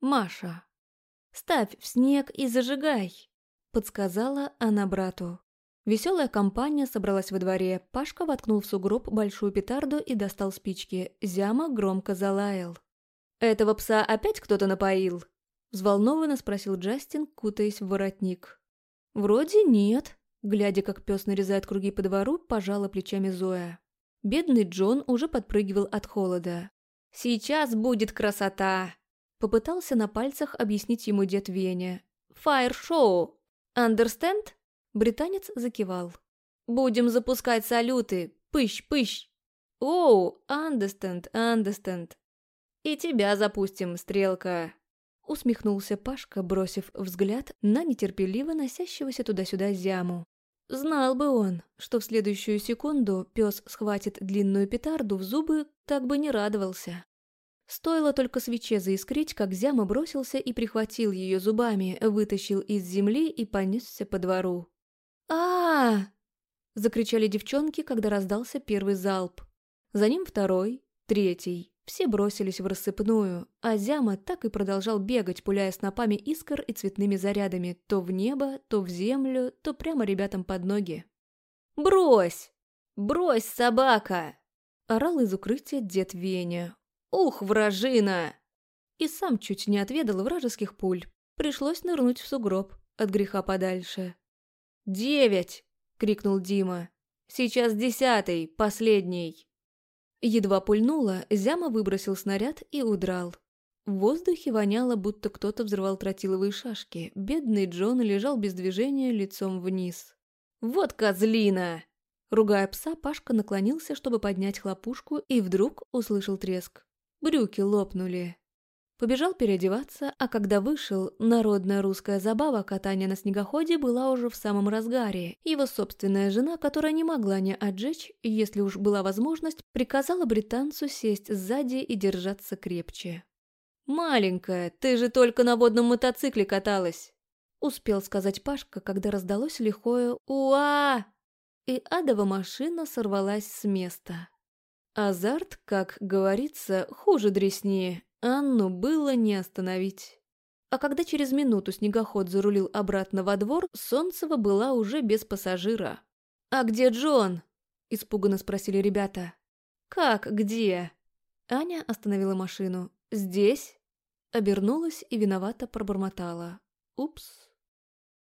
Маша. «Ставь в снег и зажигай», — подсказала она брату. Веселая компания собралась во дворе. Пашка воткнул в сугроб большую петарду и достал спички. Зяма громко залаял. «Этого пса опять кто-то напоил?» Взволнованно спросил Джастин, кутаясь в воротник. «Вроде нет», — глядя, как пес нарезает круги по двору, пожала плечами Зоя. Бедный Джон уже подпрыгивал от холода. «Сейчас будет красота!» Попытался на пальцах объяснить ему дед Веня. «Фаер-шоу! Understand?» Британец закивал. «Будем запускать салюты! Пыщ-пыщ!» «Оу, understand, understand!» «И тебя запустим, стрелка!» Усмехнулся Пашка, бросив взгляд на нетерпеливо носящегося туда-сюда зяму. Знал бы он, что в следующую секунду пес схватит длинную петарду в зубы, так бы не радовался. Стоило только свече заискрить, как Зяма бросился и прихватил ее зубами, вытащил из земли и понесся по двору. а, -а, -а закричали девчонки, когда раздался первый залп. За ним второй, третий. Все бросились в рассыпную, а Зяма так и продолжал бегать, пуляя снопами искр и цветными зарядами то в небо, то в землю, то прямо ребятам под ноги. «Брось! Брось, собака!» Орал из укрытия дед Веня, «Ух, вражина!» И сам чуть не отведал вражеских пуль. Пришлось нырнуть в сугроб, от греха подальше. «Девять!» — крикнул Дима. «Сейчас десятый, последний!» Едва пульнуло, Зяма выбросил снаряд и удрал. В воздухе воняло, будто кто-то взрывал тротиловые шашки. Бедный Джон лежал без движения лицом вниз. «Вот козлина!» Ругая пса, Пашка наклонился, чтобы поднять хлопушку, и вдруг услышал треск. Брюки лопнули. Побежал переодеваться, а когда вышел, народная русская забава катания на снегоходе была уже в самом разгаре. Его собственная жена, которая не могла не отжечь, если уж была возможность, приказала британцу сесть сзади и держаться крепче. «Маленькая, ты же только на водном мотоцикле каталась!» Успел сказать Пашка, когда раздалось лихое «Уа!» И адова машина сорвалась с места. Азарт, как говорится, хуже дресни, Анну было не остановить. А когда через минуту снегоход зарулил обратно во двор, Солнцева была уже без пассажира. «А где Джон?» – испуганно спросили ребята. «Как где?» Аня остановила машину. «Здесь?» Обернулась и виновато пробормотала. «Упс».